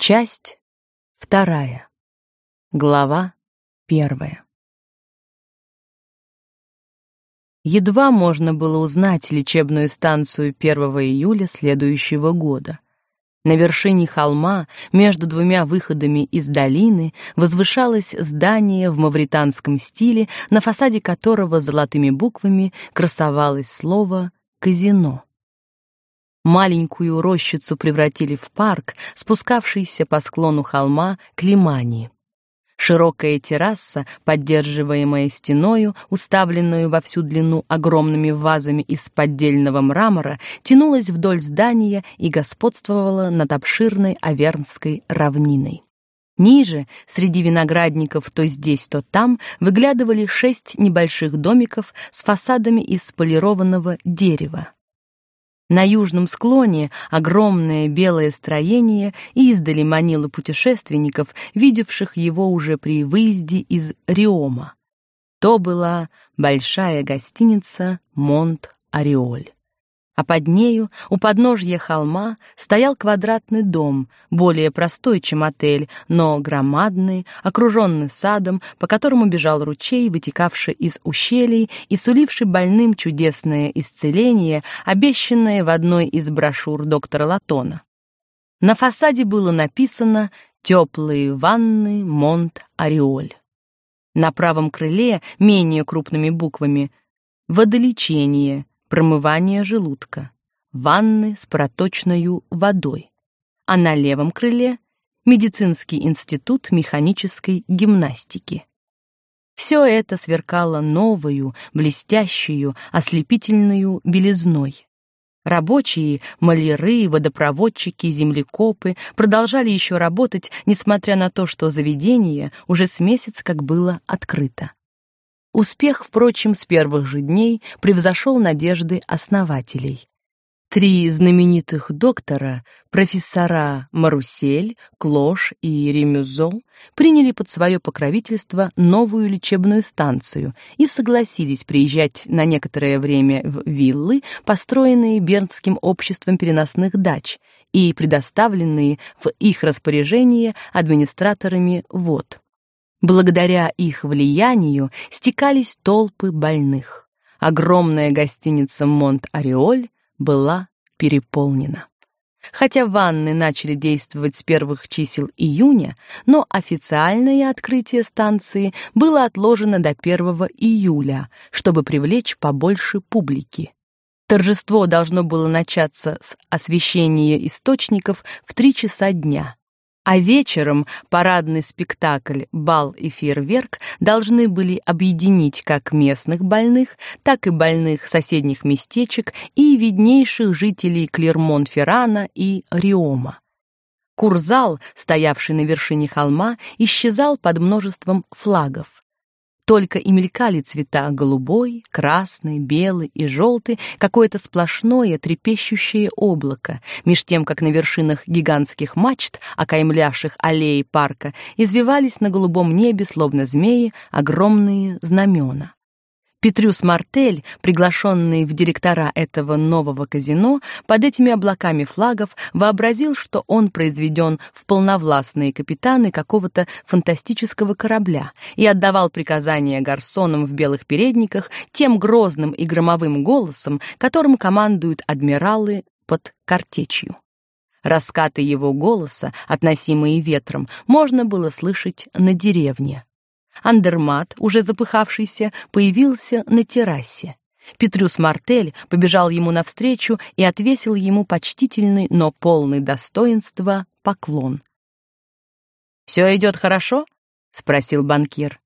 Часть вторая. Глава первая. Едва можно было узнать лечебную станцию 1 июля следующего года. На вершине холма, между двумя выходами из долины, возвышалось здание в мавританском стиле, на фасаде которого золотыми буквами красовалось слово «казино». Маленькую рощицу превратили в парк, спускавшийся по склону холма к лимании. Широкая терраса, поддерживаемая стеною, уставленную во всю длину огромными вазами из поддельного мрамора, тянулась вдоль здания и господствовала над обширной Авернской равниной. Ниже, среди виноградников то здесь, то там, выглядывали шесть небольших домиков с фасадами из полированного дерева. На южном склоне огромное белое строение издали манило путешественников, видевших его уже при выезде из Риома. То была большая гостиница Монт-Ариоль а под нею, у подножья холма, стоял квадратный дом, более простой, чем отель, но громадный, окруженный садом, по которому бежал ручей, вытекавший из ущелий и суливший больным чудесное исцеление, обещанное в одной из брошюр доктора Латона. На фасаде было написано «Теплые ванны Монт-Ариоль». На правом крыле, менее крупными буквами, «Водолечение», промывание желудка, ванны с проточной водой, а на левом крыле медицинский институт механической гимнастики. Все это сверкало новою, блестящую, ослепительную белизной. Рабочие, маляры, водопроводчики, землекопы продолжали еще работать, несмотря на то, что заведение уже с месяц как было открыто. Успех, впрочем, с первых же дней превзошел надежды основателей. Три знаменитых доктора, профессора Марусель, Клош и Ремюзо, приняли под свое покровительство новую лечебную станцию и согласились приезжать на некоторое время в виллы, построенные Бернским обществом переносных дач и предоставленные в их распоряжение администраторами вод. Благодаря их влиянию стекались толпы больных. Огромная гостиница Монт-Ариоль была переполнена. Хотя ванны начали действовать с первых чисел июня, но официальное открытие станции было отложено до 1 июля, чтобы привлечь побольше публики. Торжество должно было начаться с освещения источников в 3 часа дня а вечером парадный спектакль «Бал и фейерверк» должны были объединить как местных больных, так и больных соседних местечек и виднейших жителей Клермон-Феррана и Риома. Курзал, стоявший на вершине холма, исчезал под множеством флагов. Только и мелькали цвета голубой, красный, белый и желтый, какое-то сплошное трепещущее облако, меж тем, как на вершинах гигантских мачт, окаймлявших аллеи парка, извивались на голубом небе, словно змеи, огромные знамена. Петрюс Мартель, приглашенный в директора этого нового казино, под этими облаками флагов вообразил, что он произведен в полновластные капитаны какого-то фантастического корабля и отдавал приказания гарсонам в белых передниках тем грозным и громовым голосом, которым командуют адмиралы под картечью. Раскаты его голоса, относимые ветром, можно было слышать на деревне. Андермат, уже запыхавшийся, появился на террасе. Петрюс Мартель побежал ему навстречу и отвесил ему почтительный, но полный достоинства поклон. «Все идет хорошо?» — спросил банкир.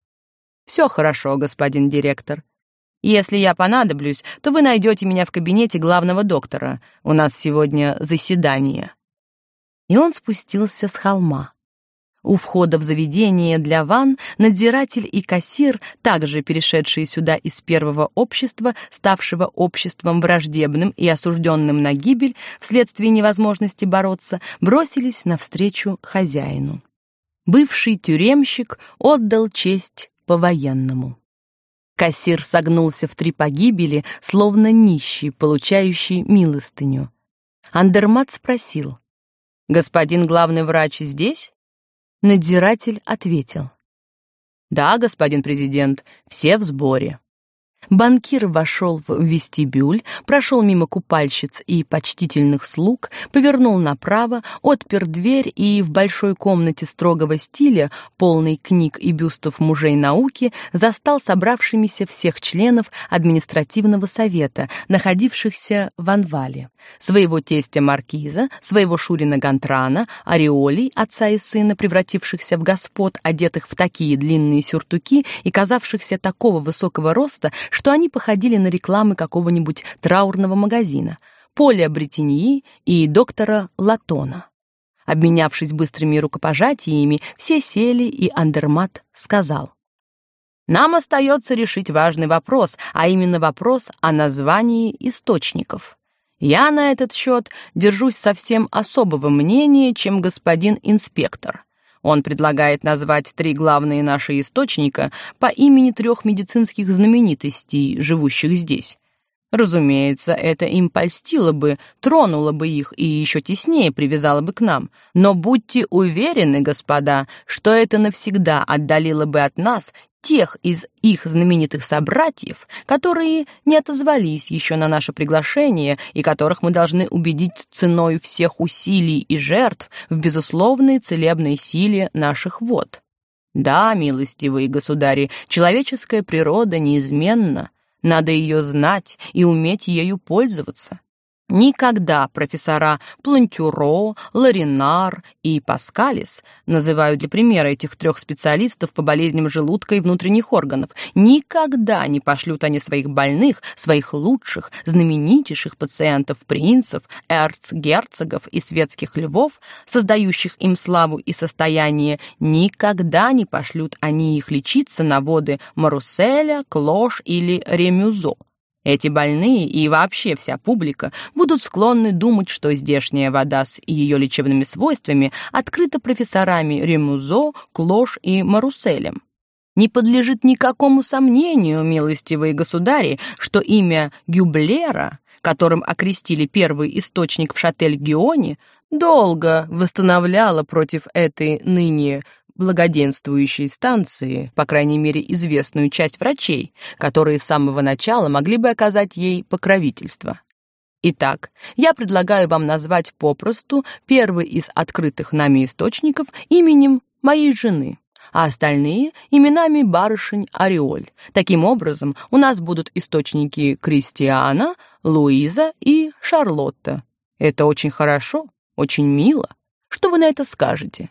«Все хорошо, господин директор. Если я понадоблюсь, то вы найдете меня в кабинете главного доктора. У нас сегодня заседание». И он спустился с холма. У входа в заведение для ван надзиратель и кассир, также перешедшие сюда из первого общества, ставшего обществом враждебным и осужденным на гибель вследствие невозможности бороться, бросились навстречу хозяину. Бывший тюремщик отдал честь по-военному. Кассир согнулся в три погибели, словно нищий, получающий милостыню. Андермат спросил: Господин главный врач здесь? Надзиратель ответил: Да, господин президент, все в сборе. Банкир вошел в вестибюль, прошел мимо купальщиц и почтительных слуг, повернул направо, отпер дверь и в большой комнате строгого стиля, полной книг и бюстов мужей науки, застал собравшимися всех членов административного совета, находившихся в Анвале. Своего тестя маркиза, своего шурина Гантрана, Ореолей, отца и сына, превратившихся в господ, одетых в такие длинные сюртуки и казавшихся такого высокого роста, что они походили на рекламы какого-нибудь траурного магазина, Поля Бретеньи и доктора Латона. Обменявшись быстрыми рукопожатиями, все сели, и Андермат сказал: "Нам остается решить важный вопрос, а именно вопрос о названии источников. Я на этот счет держусь совсем особого мнения, чем господин инспектор. Он предлагает назвать три главные наши источника по имени трех медицинских знаменитостей, живущих здесь. Разумеется, это им польстило бы, тронуло бы их и еще теснее привязало бы к нам. Но будьте уверены, господа, что это навсегда отдалило бы от нас тех из их знаменитых собратьев, которые не отозвались еще на наше приглашение и которых мы должны убедить ценой всех усилий и жертв в безусловной целебной силе наших вод. Да, милостивые государи, человеческая природа неизменна, надо ее знать и уметь ею пользоваться. Никогда профессора Плантюро, Ларинар и Паскалис, называют для примера этих трех специалистов по болезням желудка и внутренних органов, никогда не пошлют они своих больных, своих лучших, знаменитейших пациентов, принцев, эрцгерцогов и светских львов, создающих им славу и состояние, никогда не пошлют они их лечиться на воды Маруселя, Клош или Ремюзо. Эти больные и вообще вся публика будут склонны думать, что здешняя вода с ее лечебными свойствами открыта профессорами Ремузо, Клош и Маруселем. Не подлежит никакому сомнению, милостивые государи, что имя Гюблера, которым окрестили первый источник в Шатель-Гионе, долго восстановляло против этой ныне благоденствующей станции, по крайней мере, известную часть врачей, которые с самого начала могли бы оказать ей покровительство. Итак, я предлагаю вам назвать попросту первый из открытых нами источников именем моей жены, а остальные именами барышень Ореоль. Таким образом, у нас будут источники Кристиана, Луиза и Шарлотта. Это очень хорошо, очень мило. Что вы на это скажете?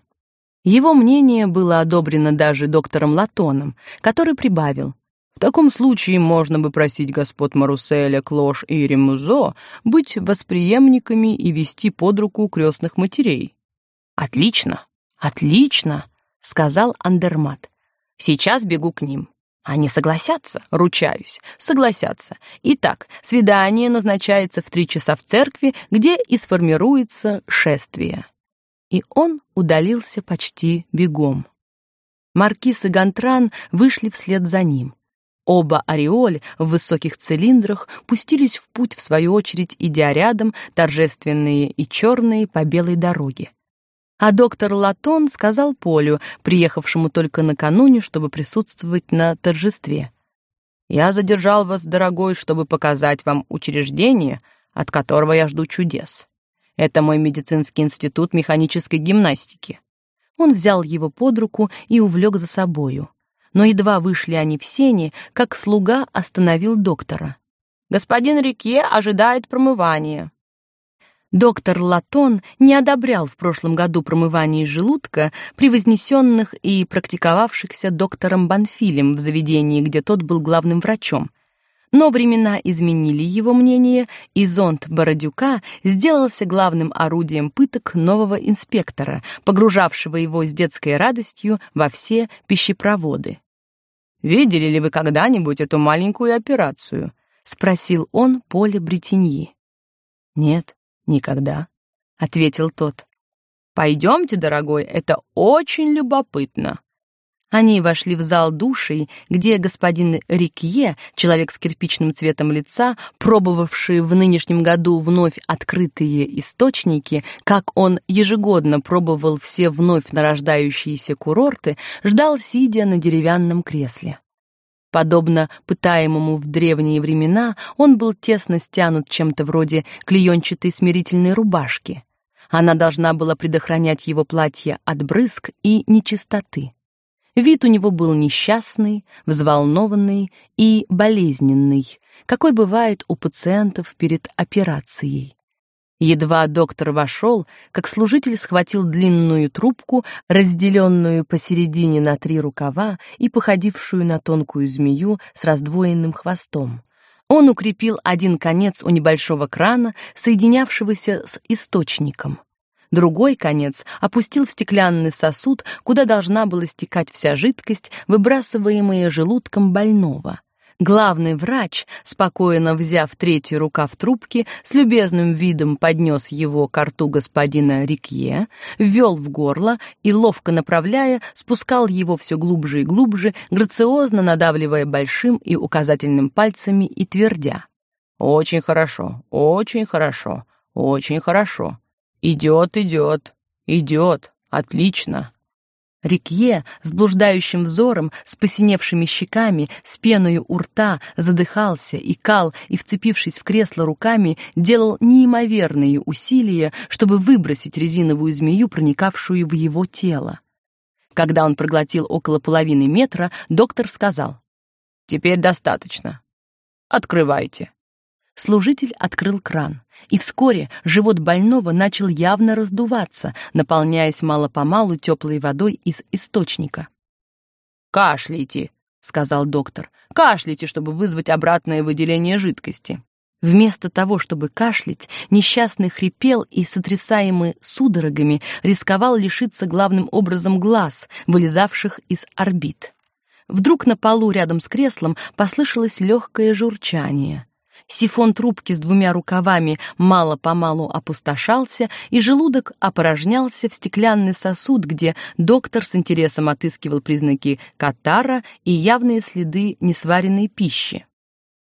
Его мнение было одобрено даже доктором Латоном, который прибавил: в таком случае можно бы просить господ Маруселя, Клош и Ремузо быть восприемниками и вести под руку крестных матерей. Отлично, отлично, сказал Андермат. Сейчас бегу к ним. Они согласятся, ручаюсь, согласятся. Итак, свидание назначается в три часа в церкви, где и сформируется шествие и он удалился почти бегом. Маркиз и Гантран вышли вслед за ним. Оба ореоль в высоких цилиндрах пустились в путь в свою очередь, идя рядом, торжественные и черные по белой дороге. А доктор Латон сказал Полю, приехавшему только накануне, чтобы присутствовать на торжестве: "Я задержал вас, дорогой, чтобы показать вам учреждение, от которого я жду чудес. Это мой медицинский институт механической гимнастики. Он взял его под руку и увлек за собою. Но едва вышли они в сени, как слуга остановил доктора. Господин Рике ожидает промывания. Доктор Латон не одобрял в прошлом году промывание желудка превознесенных и практиковавшихся доктором Банфилем в заведении, где тот был главным врачом. Но времена изменили его мнение, и зонд Бородюка сделался главным орудием пыток нового инспектора, погружавшего его с детской радостью во все пищепроводы. «Видели ли вы когда-нибудь эту маленькую операцию?» — спросил он Поле Бретеньи. «Нет, никогда», — ответил тот. «Пойдемте, дорогой, это очень любопытно». Они вошли в зал душей, где господин Рикье, человек с кирпичным цветом лица, пробовавший в нынешнем году вновь открытые источники, как он ежегодно пробовал все вновь нарождающиеся курорты, ждал сидя на деревянном кресле. Подобно пытаемому в древние времена, он был тесно стянут чем-то вроде клеенчатой смирительной рубашки. Она должна была предохранять его платье от брызг и нечистоты. Вид у него был несчастный, взволнованный и болезненный, какой бывает у пациентов перед операцией. Едва доктор вошел, как служитель схватил длинную трубку, разделенную посередине на три рукава и походившую на тонкую змею с раздвоенным хвостом. Он укрепил один конец у небольшого крана, соединявшегося с источником. Другой конец опустил в стеклянный сосуд, куда должна была стекать вся жидкость, выбрасываемая желудком больного. Главный врач, спокойно взяв третий рукав трубки, с любезным видом поднес его к рту господина Рикье, ввел в горло и, ловко направляя, спускал его все глубже и глубже, грациозно надавливая большим и указательным пальцами и твердя. «Очень хорошо, очень хорошо, очень хорошо. Идет, идет, идет, отлично. Рикье с блуждающим взором, с посиневшими щеками, с пеной у рта, задыхался, и кал и, вцепившись в кресло руками, делал неимоверные усилия, чтобы выбросить резиновую змею, проникавшую в его тело. Когда он проглотил около половины метра, доктор сказал, «Теперь достаточно. Открывайте». Служитель открыл кран, и вскоре живот больного начал явно раздуваться, наполняясь мало-помалу теплой водой из источника. «Кашляйте», — сказал доктор, — «кашляйте, чтобы вызвать обратное выделение жидкости». Вместо того, чтобы кашлять, несчастный хрипел и, сотрясаемый судорогами, рисковал лишиться главным образом глаз, вылезавших из орбит. Вдруг на полу рядом с креслом послышалось легкое журчание. Сифон трубки с двумя рукавами мало-помалу опустошался, и желудок опорожнялся в стеклянный сосуд, где доктор с интересом отыскивал признаки катара и явные следы несваренной пищи.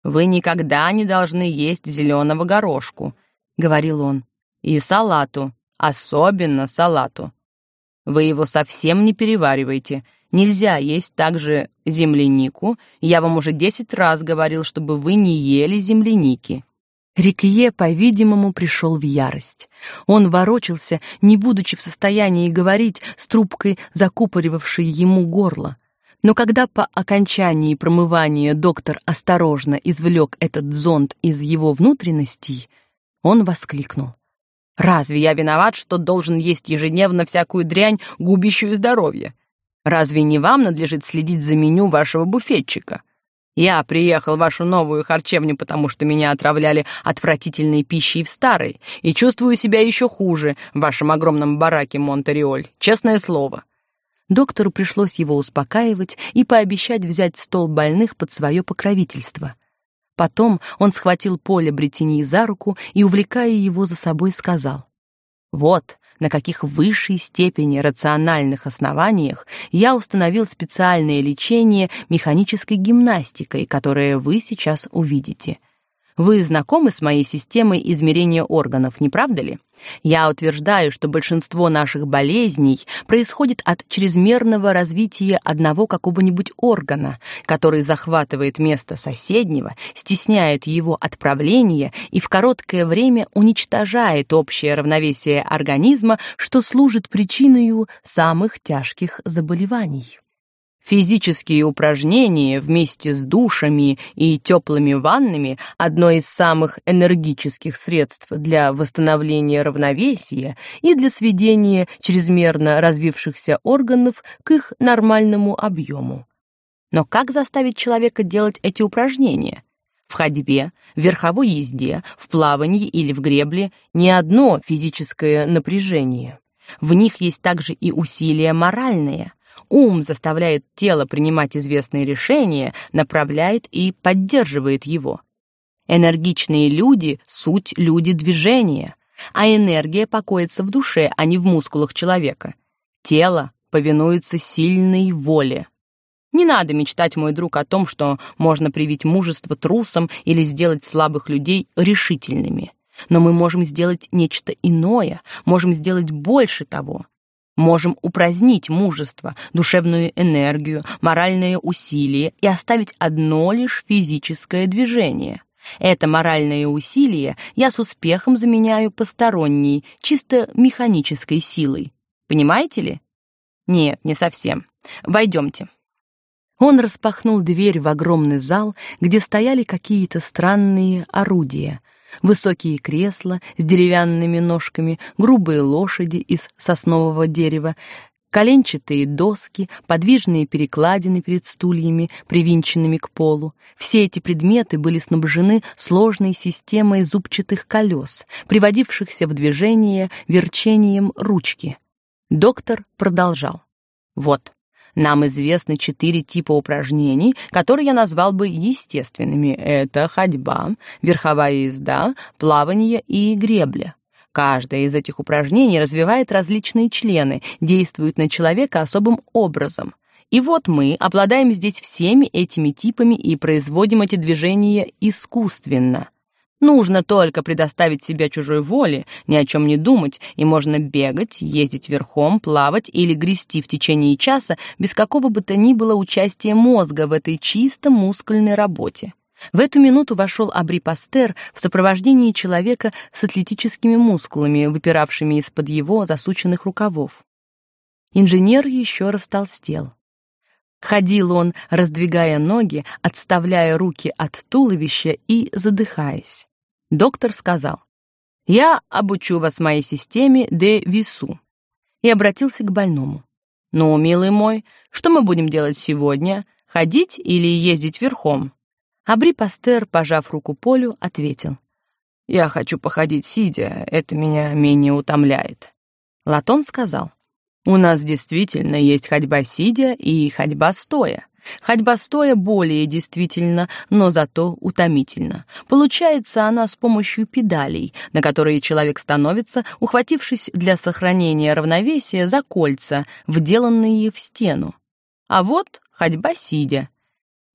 «Вы никогда не должны есть зеленого горошку», — говорил он, — «и салату, особенно салату. Вы его совсем не перевариваете, Нельзя есть также землянику. Я вам уже десять раз говорил, чтобы вы не ели земляники». Рикье, по-видимому, пришел в ярость. Он ворочался, не будучи в состоянии говорить с трубкой, закупоривавшей ему горло. Но когда по окончании промывания доктор осторожно извлек этот зонд из его внутренностей, он воскликнул. «Разве я виноват, что должен есть ежедневно всякую дрянь, губящую здоровье? Разве не вам надлежит следить за меню вашего буфетчика? Я приехал в вашу новую харчевню, потому что меня отравляли отвратительной пищей в старой, и чувствую себя еще хуже в вашем огромном бараке Монтериоль, честное слово». Доктору пришлось его успокаивать и пообещать взять стол больных под свое покровительство. Потом он схватил Поля Бретини за руку и, увлекая его за собой, сказал, «Вот, на каких высшей степени рациональных основаниях я установил специальное лечение механической гимнастикой, которое вы сейчас увидите. Вы знакомы с моей системой измерения органов, не правда ли? Я утверждаю, что большинство наших болезней происходит от чрезмерного развития одного какого-нибудь органа, который захватывает место соседнего, стесняет его отправления и в короткое время уничтожает общее равновесие организма, что служит причиной самых тяжких заболеваний. Физические упражнения вместе с душами и теплыми ваннами – одно из самых энергических средств для восстановления равновесия и для сведения чрезмерно развившихся органов к их нормальному объему. Но как заставить человека делать эти упражнения? В ходьбе, в верховой езде, в плавании или в гребле не одно физическое напряжение. В них есть также и усилия моральные – Ум заставляет тело принимать известные решения, направляет и поддерживает его. Энергичные люди — суть люди движения, а энергия покоится в душе, а не в мускулах человека. Тело повинуется сильной воле. Не надо мечтать, мой друг, о том, что можно привить мужество трусам или сделать слабых людей решительными. Но мы можем сделать нечто иное, можем сделать больше того. Можем упразднить мужество, душевную энергию, моральное усилие и оставить одно лишь физическое движение. Это моральное усилие я с успехом заменяю посторонней, чисто механической силой. Понимаете ли? Нет, не совсем. Войдемте. Он распахнул дверь в огромный зал, где стояли какие-то странные орудия. Высокие кресла с деревянными ножками, грубые лошади из соснового дерева, коленчатые доски, подвижные перекладины перед стульями, привинченными к полу. Все эти предметы были снабжены сложной системой зубчатых колес, приводившихся в движение верчением ручки. Доктор продолжал. Вот, нам известны четыре типа упражнений, которые я назвал бы естественными. Это ходьба, верховая езда, плавание и гребля. Каждое из этих упражнений развивает различные члены, действует на человека особым образом. И вот мы обладаем здесь всеми этими типами и производим эти движения искусственно. Нужно только предоставить себя чужой воле, ни о чем не думать, и можно бегать, ездить верхом, плавать или грести в течение часа без какого бы то ни было участия мозга в этой чисто мускульной работе. В эту минуту вошел Абри Пастер в сопровождении человека с атлетическими мускулами, выпиравшими из-под его засученных рукавов. Инженер еще растолстел. Ходил он, раздвигая ноги, отставляя руки от туловища и задыхаясь. Доктор сказал, «Я обучу вас моей системе де Вису» и обратился к больному. «Ну, милый мой, что мы будем делать сегодня? Ходить или ездить верхом?» Абри Пастер, пожав руку Полю, ответил, «Я хочу походить сидя, это меня менее утомляет». Латон сказал, «У нас действительно есть ходьба сидя и ходьба стоя. Ходьба стоя более действительно, но зато утомительна. Получается она с помощью педалей, на которые человек становится, ухватившись для сохранения равновесия за кольца, вделанные в стену. А вот ходьба сидя.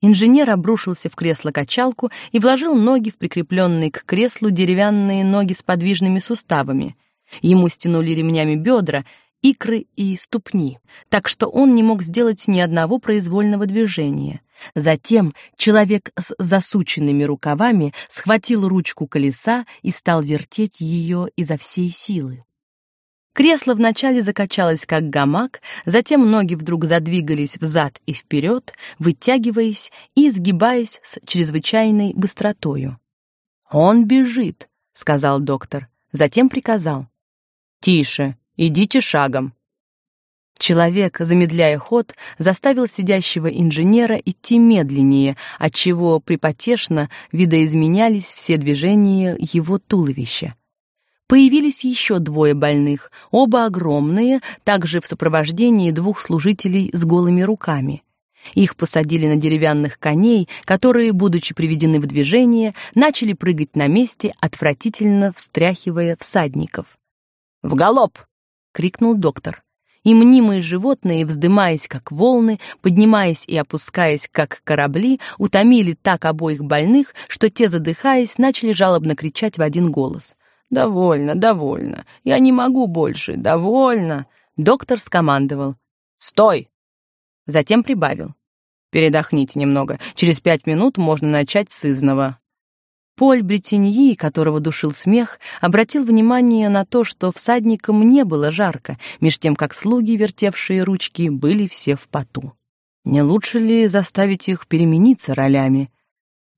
Инженер обрушился в кресло-качалку и вложил ноги в прикрепленные к креслу деревянные ноги с подвижными суставами. Ему стянули ремнями бедра, икры и ступни, так что он не мог сделать ни одного произвольного движения. Затем человек с засученными рукавами схватил ручку колеса и стал вертеть ее изо всей силы. Кресло вначале закачалось как гамак, затем ноги вдруг задвигались взад и вперед, вытягиваясь и изгибаясь с чрезвычайной быстротою. «Он бежит», — сказал доктор, затем приказал. «Тише, Идите шагом. Человек, замедляя ход, заставил сидящего инженера идти медленнее, отчего припотешно видоизменялись все движения его туловища. Появились еще двое больных, оба огромные, также в сопровождении двух служителей с голыми руками. Их посадили на деревянных коней, которые, будучи приведены в движение, начали прыгать на месте, отвратительно встряхивая всадников. «В галоп!» Крикнул доктор. И мнимые животные, вздымаясь как волны, поднимаясь и опускаясь как корабли, утомили так обоих больных, что те, задыхаясь, начали жалобно кричать в один голос. «Довольно, довольно. Я не могу больше. Довольно!» Доктор скомандовал. «Стой!» Затем прибавил. «Передохните немного. Через пять минут можно начать с изного». Поль Бретеньи, которого душил смех, обратил внимание на то, что всадникам не было жарко, меж тем как слуги, вертевшие ручки, были все в поту. Не лучше ли заставить их перемениться ролями?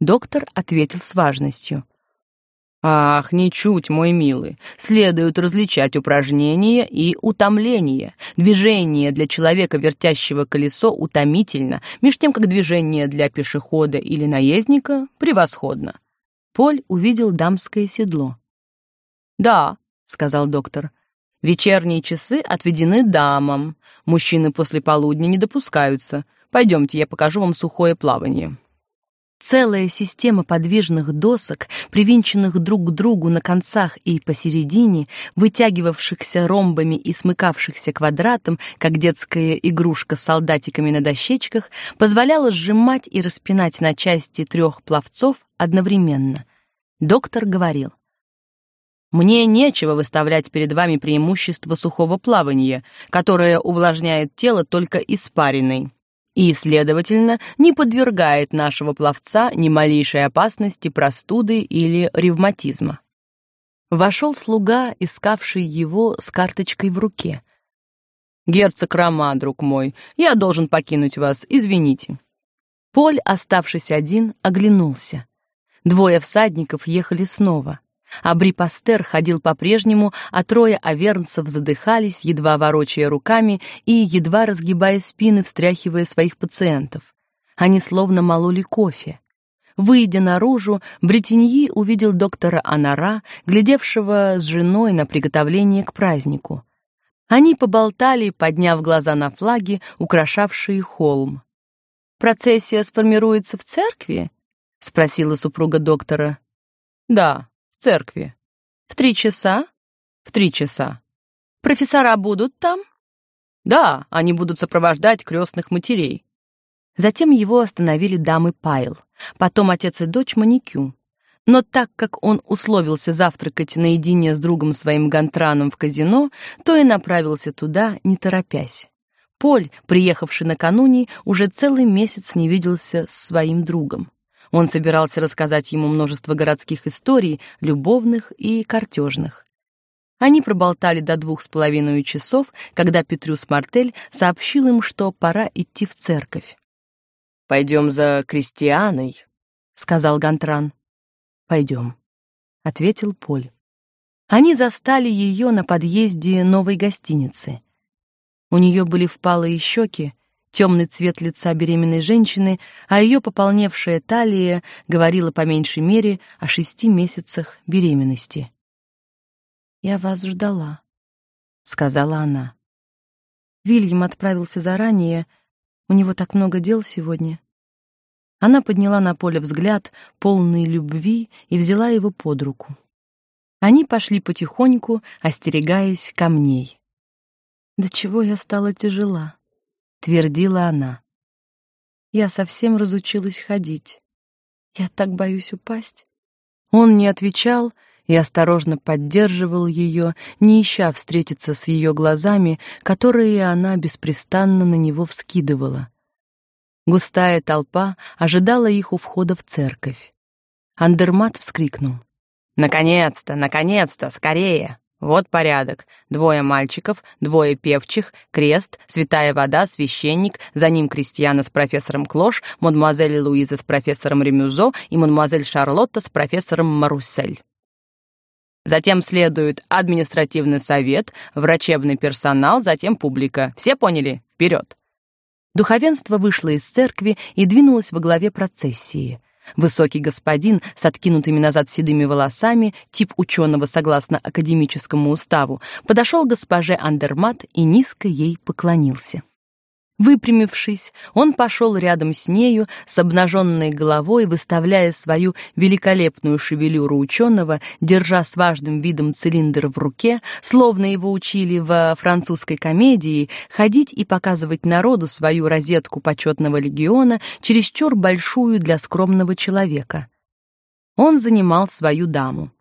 Доктор ответил с важностью. Ах, ничуть, мой милый. Следует различать упражнения и утомление. Движение для человека, вертящего колесо, утомительно, меж тем как движение для пешехода или наездника превосходно. Поль увидел дамское седло. «Да», — сказал доктор, — «вечерние часы отведены дамам. Мужчины после полудня не допускаются. Пойдемте, я покажу вам сухое плавание». Целая система подвижных досок, привинченных друг к другу на концах и посередине, вытягивавшихся ромбами и смыкавшихся квадратом, как детская игрушка с солдатиками на дощечках, позволяла сжимать и распинать на части трех пловцов одновременно. Доктор говорил: мне нечего выставлять перед вами преимущество сухого плавания, которое увлажняет тело только испариной и, следовательно, не подвергает нашего пловца ни малейшей опасности простуды или ревматизма. Вошел слуга, искавший его с карточкой в руке. «Герцог Рома, друг мой, я должен покинуть вас, извините». Поль, оставшись один, оглянулся. Двое всадников ехали снова. Абри Пастер ходил по-прежнему, а трое авернцев задыхались, едва ворочая руками и едва разгибая спины, встряхивая своих пациентов. Они словно мололи кофе. Выйдя наружу, Бретеньи увидел доктора Анара, глядевшего с женой на приготовление к празднику. Они поболтали, подняв глаза на флаги, украшавшие холм. «Процессия сформируется в церкви?» — спросила супруга доктора. «Да», в церкви. В три часа? В три часа. Профессора будут там? Да, они будут сопровождать крестных матерей. Затем его остановили дамы Пайл, потом отец и дочь Маникю. Но так как он условился завтракать наедине с другом своим Гантраном в казино, то и направился туда, не торопясь. Поль, приехавший накануне, уже целый месяц не виделся с своим другом. Он собирался рассказать ему множество городских историй, любовных и картежных. Они проболтали до двух с половиной часов, когда Петрюс Мартель сообщил им, что пора идти в церковь. «Пойдем за крестьяной», — сказал Гантран. «Пойдем», — ответил Поль. Они застали ее на подъезде новой гостиницы. У нее были впалые щеки, темный цвет лица беременной женщины, а ее пополневшая талия говорила по меньшей мере о шести месяцах беременности. «Я вас ждала», — сказала она. Вильям отправился заранее, у него так много дел сегодня. Она подняла на поле взгляд, полный любви, и взяла его под руку. Они пошли потихоньку, остерегаясь камней. До чего я стала тяжела твердила она. Я совсем разучилась ходить. Я так боюсь упасть. Он не отвечал и осторожно поддерживал ее, не ища встретиться с ее глазами, которые она беспрестанно на него вскидывала. Густая толпа ожидала их у входа в церковь. Андермат вскрикнул: "Наконец-то, наконец-то, скорее!" Вот порядок. Двое мальчиков, двое певчих, крест, святая вода, священник, за ним крестьяна с профессором Клош, мадемуазель Луиза с профессором Ремюзо и мадемуазель Шарлотта с профессором Маруссель. Затем следует административный совет, врачебный персонал, затем публика. Все поняли? Вперед! Духовенство вышло из церкви и двинулось во главе процессии. Высокий господин с откинутыми назад седыми волосами, тип ученого согласно академическому уставу, подошел к госпоже Андермат и низко ей поклонился. Выпрямившись, он пошел рядом с нею с обнаженной головой, выставляя свою великолепную шевелюру ученого, держа с важным видом цилиндр в руке, словно его учили во французской комедии, ходить и показывать народу свою розетку почетного легиона, чересчур большую для скромного человека. Он занимал свою даму.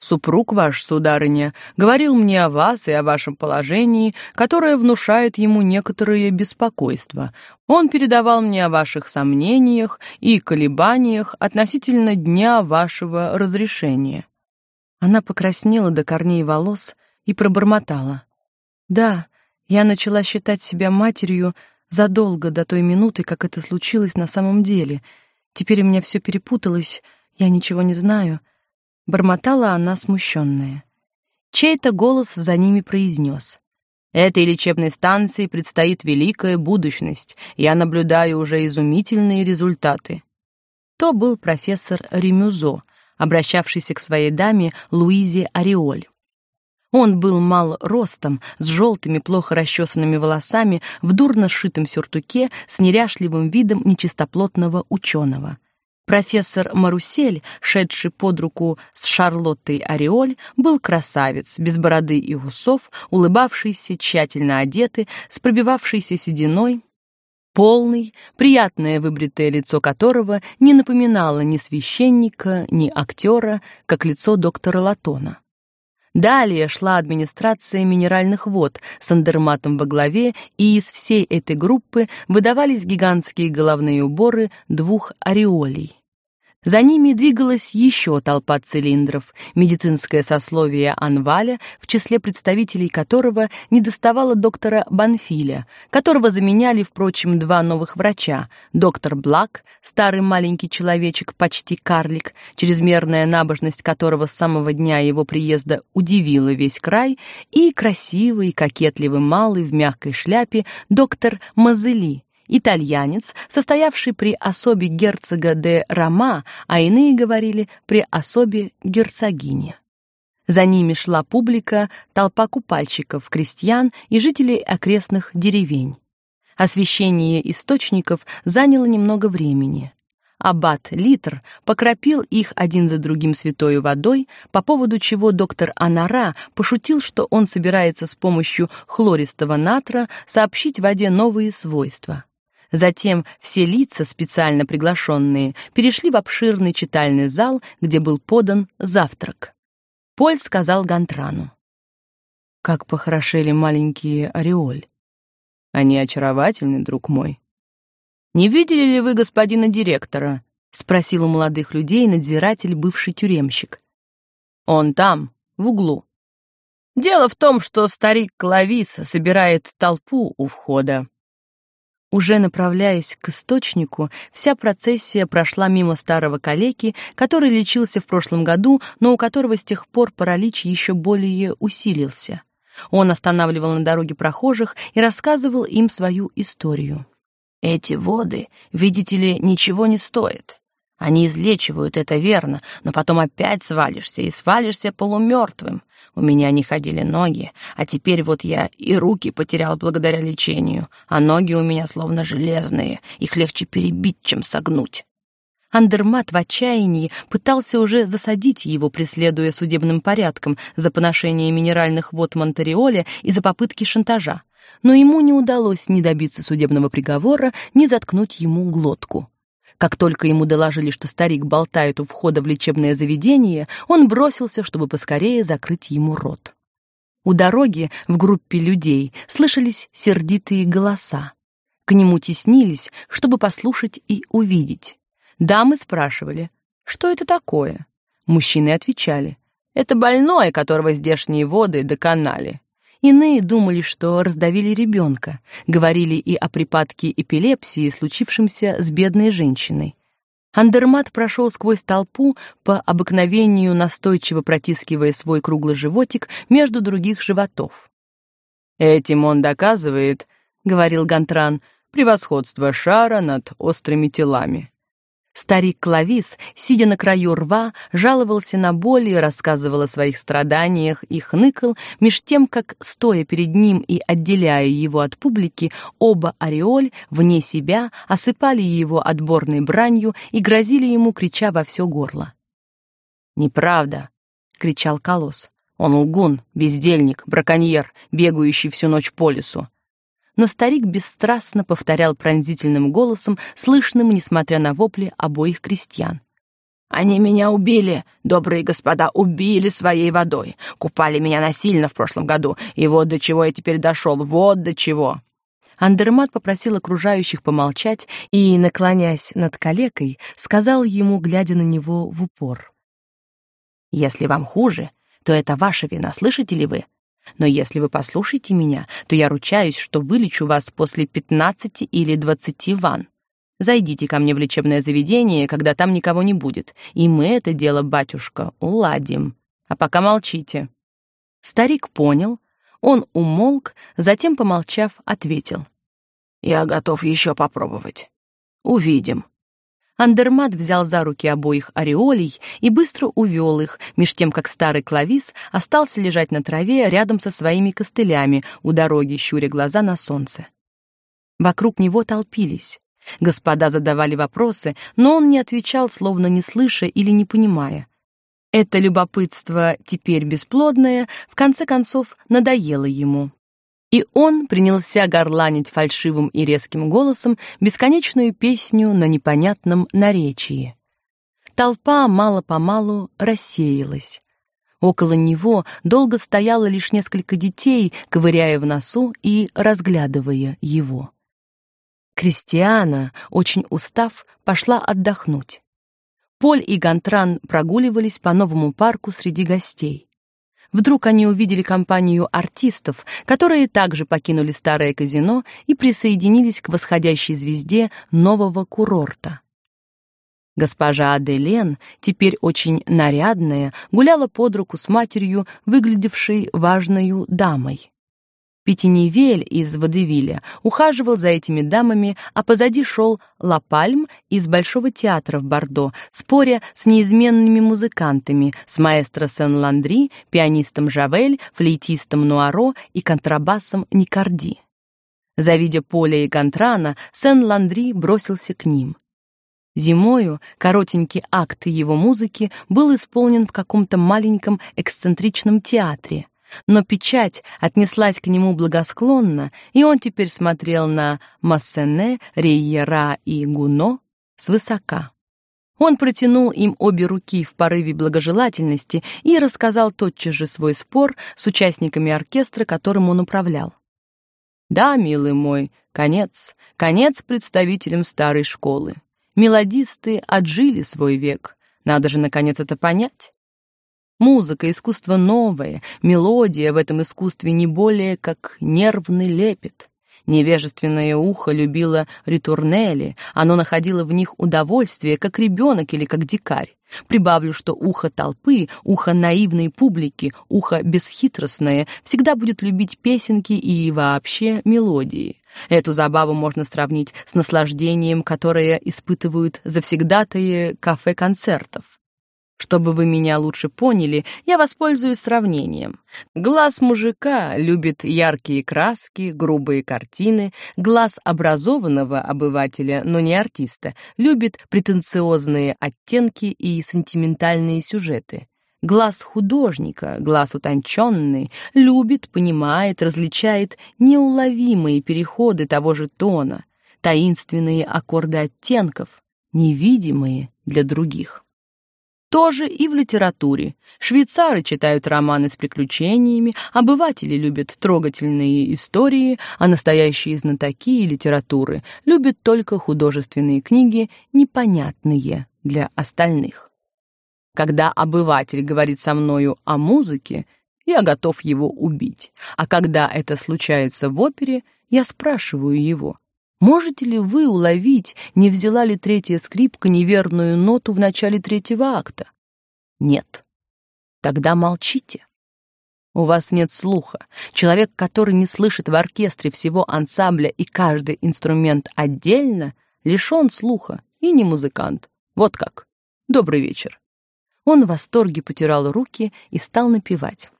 Супруг ваш, сударыня, говорил мне о вас и о вашем положении, которое внушает ему некоторое беспокойство. Он передавал мне о ваших сомнениях и колебаниях относительно дня вашего разрешения. Она покраснела до корней волос и пробормотала: "Да, я начала считать себя матерью задолго до той минуты, как это случилось на самом деле. Теперь у меня все перепуталось, я ничего не знаю бормотала она смущенная. Чей-то голос за ними произнес. Этой лечебной станции предстоит великая будущность. Я наблюдаю уже изумительные результаты. То был профессор Ремюзо, обращавшийся к своей даме Луизе Ореоль. Он был мал ростом, с желтыми, плохо расчесанными волосами, в дурно сшитом сюртуке, с неряшливым видом нечистоплотного ученого. Профессор Марусель, шедший под руку с Шарлоттой Ореоль, был красавец, без бороды и усов, улыбавшийся, тщательно одетый, с пробивавшейся сединой, полный, приятное выбритое лицо которого не напоминало ни священника, ни актера, как лицо доктора Латона. Далее шла администрация минеральных вод с Андерматом во главе, и из всей этой группы выдавались гигантские головные уборы двух ореолей. За ними двигалась еще толпа цилиндров, медицинское сословие Анваля, в числе представителей которого недоставало доктора Банфиля, которого заменяли, впрочем, два новых врача: доктор Блак, старый маленький человечек, почти карлик, чрезмерная набожность которого с самого дня его приезда удивила весь край, и красивый, кокетливый малый в мягкой шляпе доктор Мазели итальянец, состоявший при особе герцога де Рома, а иные говорили при особе герцогини. За ними шла публика, толпа купальщиков, крестьян и жителей окрестных деревень. Освещение источников заняло немного времени. Аббат Литр покропил их один за другим святой водой, по поводу чего доктор Анара пошутил, что он собирается с помощью хлористого натра сообщить воде новые свойства. Затем все лица, специально приглашенные, перешли в обширный читальный зал, где был подан завтрак. Поль сказал Гантрану. «Как похорошели маленькие ореоль. Они очаровательны, друг мой». «Не видели ли вы господина директора?» — спросил у молодых людей надзиратель, бывший тюремщик. «Он там, в углу». «Дело в том, что старик Клавис собирает толпу у входа. Уже направляясь к источнику, вся процессия прошла мимо старого калеки, который лечился в прошлом году, но у которого с тех пор паралич еще более усилился. Он останавливал на дороге прохожих и рассказывал им свою историю. «Эти воды, видите ли, ничего не стоят. Они излечивают, это верно, но потом опять свалишься, и свалишься полумертвым. У меня не ходили ноги, а теперь вот я и руки потерял благодаря лечению, а ноги у меня словно железные, их легче перебить, чем согнуть. Андермат в отчаянии пытался уже засадить его, преследуя судебным порядком за поношение минеральных вод Монтериоля и за попытки шантажа. Но ему не удалось ни добиться судебного приговора, ни заткнуть ему глотку. Как только ему доложили, что старик болтает у входа в лечебное заведение, он бросился, чтобы поскорее закрыть ему рот. У дороги в группе людей слышались сердитые голоса. К нему теснились, чтобы послушать и увидеть. Дамы спрашивали, что это такое? Мужчины отвечали, это больной, которого здешние воды доконали. Иные думали, что раздавили ребенка, говорили и о припадке эпилепсии, случившемся с бедной женщиной. Андермат прошел сквозь толпу, по обыкновению настойчиво протискивая свой круглый животик между других животов. «Этим он доказывает, — говорил Гантран, — превосходство шара над острыми телами. Старик Клавис, сидя на краю рва, жаловался на боль и рассказывал о своих страданиях и хныкал, меж тем, как, стоя перед ним и отделяя его от публики, оба ореоль, вне себя, осыпали его отборной бранью и грозили ему, крича во все горло. «Неправда!» — кричал Колосс. «Он лгун, бездельник, браконьер, бегающий всю ночь по лесу но старик бесстрастно повторял пронзительным голосом, слышным, несмотря на вопли обоих крестьян. «Они меня убили, добрые господа, убили своей водой. Купали меня насильно в прошлом году, и вот до чего я теперь дошел, вот до чего». Андермат попросил окружающих помолчать и, наклонясь над калекой, сказал ему, глядя на него в упор. «Если вам хуже, то это ваша вина, слышите ли вы? Но если вы послушаете меня, то я ручаюсь, что вылечу вас после 15 или 20 ван. Зайдите ко мне в лечебное заведение, когда там никого не будет, и мы это дело, батюшка, уладим. А пока молчите». Старик понял, он умолк, затем, помолчав, ответил. «Я готов еще попробовать. Увидим». Андермат взял за руки обоих ореолей и быстро увел их, меж тем как старый Клавис остался лежать на траве рядом со своими костылями у дороги, щуря глаза на солнце. Вокруг него толпились. Господа задавали вопросы, но он не отвечал, словно не слыша или не понимая. Это любопытство, теперь бесплодное, в конце концов надоело ему. И он принялся горланить фальшивым и резким голосом бесконечную песню на непонятном наречии. Толпа мало-помалу рассеялась. Около него долго стояло лишь несколько детей, ковыряя в носу и разглядывая его. Кристиана, очень устав, пошла отдохнуть. Поль и Гантран прогуливались по новому парку среди гостей. Вдруг они увидели компанию артистов, которые также покинули старое казино и присоединились к восходящей звезде нового курорта. Госпожа Аделен, теперь очень нарядная, гуляла под руку с матерью, выглядевшей важной дамой. Пятинивель из Водевиля ухаживал за этими дамами, а позади шел Лапальм из Большого театра в Бордо, споря с неизменными музыкантами, с маэстро Сен-Ландри, пианистом Жавель, флейтистом Нуаро и контрабасом Никарди. Завидя Поля и Гантрана, Сен-Ландри бросился к ним. Зимою коротенький акт его музыки был исполнен в каком-то маленьком эксцентричном театре — но печать отнеслась к нему благосклонно, и он теперь смотрел на Массене, Рейера и Гуно свысока. Он протянул им обе руки в порыве благожелательности и рассказал тотчас же свой спор с участниками оркестра, которым он управлял. «Да, милый мой, конец, конец представителям старой школы. Мелодисты отжили свой век. Надо же, наконец, это понять. Музыка — искусство новое, мелодия в этом искусстве не более как нервный лепет. Невежественное ухо любило ритурнели, оно находило в них удовольствие, как ребенок или как дикарь. Прибавлю, что ухо толпы, ухо наивной публики, ухо бесхитростное всегда будет любить песенки и вообще мелодии. Эту забаву можно сравнить с наслаждением, которое испытывают завсегдатые кафе-концертов. Чтобы вы меня лучше поняли, я воспользуюсь сравнением. Глаз мужика любит яркие краски, грубые картины, глаз образованного обывателя, но не артиста, любит претенциозные оттенки и сентиментальные сюжеты. Глаз художника, глаз утонченный, любит, понимает, различает неуловимые переходы того же тона, таинственные аккорды оттенков, невидимые для других. Тоже и в литературе. Швейцары читают романы с приключениями, обыватели любят трогательные истории, а настоящие знатоки литературы любят только художественные книги, непонятные для остальных. Когда обыватель говорит со мною о музыке, я готов его убить. А когда это случается в опере, я спрашиваю его: Можете ли вы уловить, не взяла ли третья скрипка неверную ноту в начале третьего акта? Нет. Тогда молчите. У вас нет слуха. Человек, который не слышит в оркестре всего ансамбля и каждый инструмент отдельно, лишён слуха и не музыкант. Вот как. Добрый вечер. Он в восторге потирал руки и стал напевать.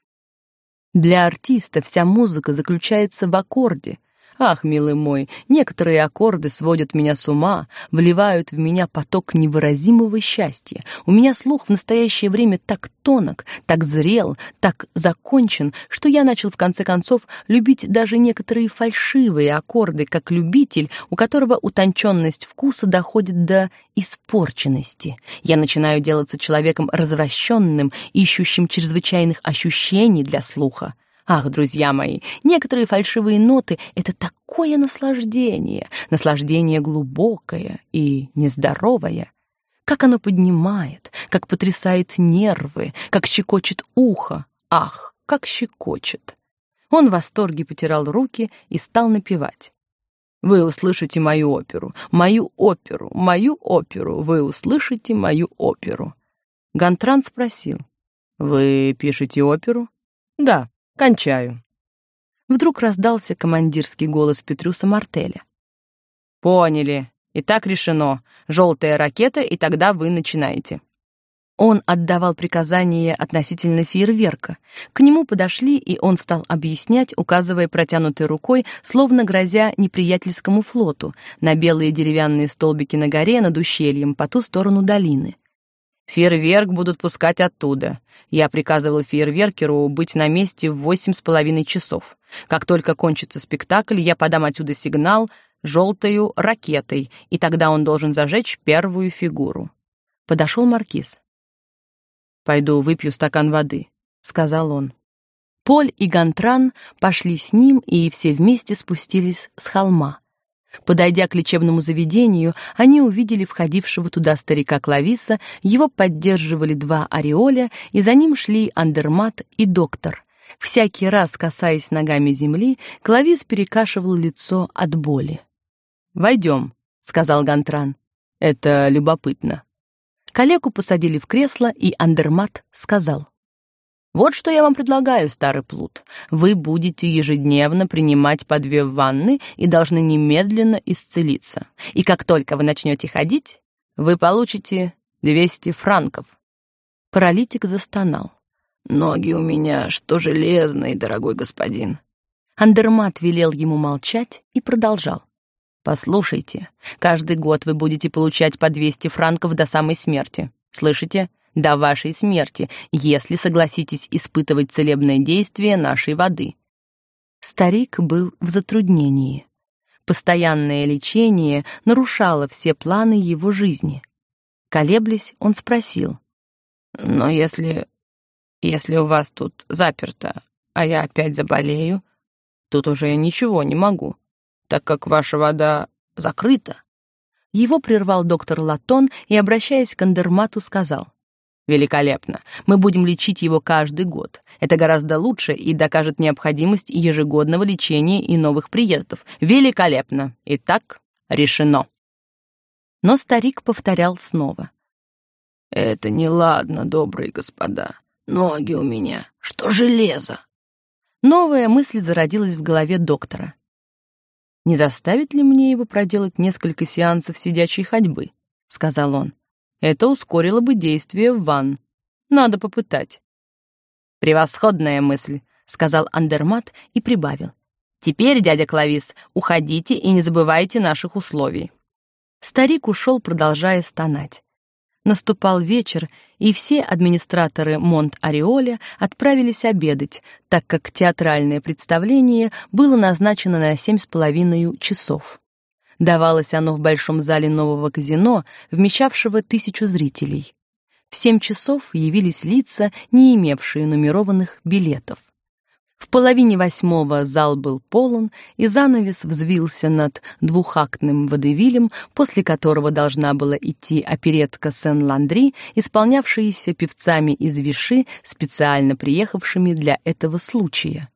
Для артиста вся музыка заключается в аккорде, Ах, милый мой, некоторые аккорды сводят меня с ума, вливают в меня поток невыразимого счастья. У меня слух в настоящее время так тонок, так зрел, так закончен, что я начал в конце концов любить даже некоторые фальшивые аккорды, как любитель, у которого утонченность вкуса доходит до испорченности. Я начинаю делаться человеком развращенным, ищущим чрезвычайных ощущений для слуха. Ах, друзья мои, некоторые фальшивые ноты — это такое наслаждение, наслаждение глубокое и нездоровое. Как оно поднимает, как потрясает нервы, как щекочет ухо. Ах, как щекочет. Он в восторге потирал руки и стал напевать. Вы услышите мою оперу, мою оперу, мою оперу, вы услышите мою оперу. Гантран спросил: "Вы пишете оперу?" "Да", Кончаю. Вдруг раздался командирский голос Петрюса Мартеля. Поняли. И так решено. Желтая ракета, и тогда вы начинаете. Он отдавал приказания относительно фейерверка. К нему подошли, и он стал объяснять, указывая протянутой рукой, словно грозя неприятельскому флоту, на белые деревянные столбики на горе над ущельем по ту сторону долины. Фейерверк будут пускать оттуда. Я приказывал фейерверкеру быть на месте в восемь с половиной часов. Как только кончится спектакль, я подам отсюда сигнал желтою ракетой, и тогда он должен зажечь первую фигуру. Подошел маркиз. «Пойду выпью стакан воды», — сказал он. Поль и Гантран пошли с ним, и все вместе спустились с холма. Подойдя к лечебному заведению, они увидели входившего туда старика Клависа, его поддерживали два ореоля, и за ним шли Андермат и доктор. Всякий раз, касаясь ногами земли, Клавис перекашивал лицо от боли. «Войдем», — сказал Гантран. «Это любопытно». Калеку посадили в кресло, и Андермат сказал: вот что я вам предлагаю, старый плут. Вы будете ежедневно принимать по две ванны и должны немедленно исцелиться. И как только вы начнете ходить, вы получите 200 франков. Паралитик застонал. Ноги у меня что железные, дорогой господин. Андермат велел ему молчать и продолжал. Послушайте, каждый год вы будете получать по 200 франков до самой смерти. Слышите? До вашей смерти, если согласитесь испытывать целебное действие нашей воды. Старик был в затруднении. Постоянное лечение нарушало все планы его жизни. Колеблясь, он спросил: "Но если если у вас тут заперто, а я опять заболею, тут уже я ничего не могу так как ваша вода закрыта. Его прервал доктор Латон и, обращаясь к Андермату, сказал: Великолепно. Мы будем лечить его каждый год. Это гораздо лучше и докажет необходимость ежегодного лечения и новых приездов. Великолепно. Итак, решено. Но старик повторял снова: Это не ладно, добрые господа. Ноги у меня, что железо. Новая мысль зародилась в голове доктора. Не заставит ли мне его проделать несколько сеансов сидячей ходьбы, сказал он. Это ускорило бы действие ванн. Надо попытать. Превосходная мысль, сказал Андермат и прибавил: Теперь, дядя Клавис, уходите и не забывайте наших условий. Старик ушел, продолжая стонать. Наступал вечер, и все администраторы Монт-Ореоля отправились обедать, так как театральное представление было назначено на семь с половиной часов. Давалось оно в большом зале нового казино, вмещавшего тысячу зрителей. В семь часов явились лица, не имевшие нумерованных билетов. В половине восьмого зал был полон, и занавес взвился над двухактным водевилем, после которого должна была идти оперетка Сен-Ландри, исполнявшаяся певцами из Виши, специально приехавшими для этого случая.